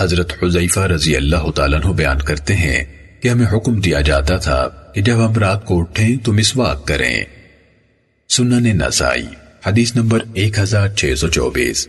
حضرت حضیفہ رضی اللہ تعالیٰ عنہ بیان کرتے ہیں کہ ہمیں حکم دیا جاتا تھا کہ جب ہم رات کو اٹھیں تو مسواک کریں۔ سنن نسائی، حدیث نمبر 1624